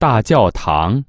大教堂。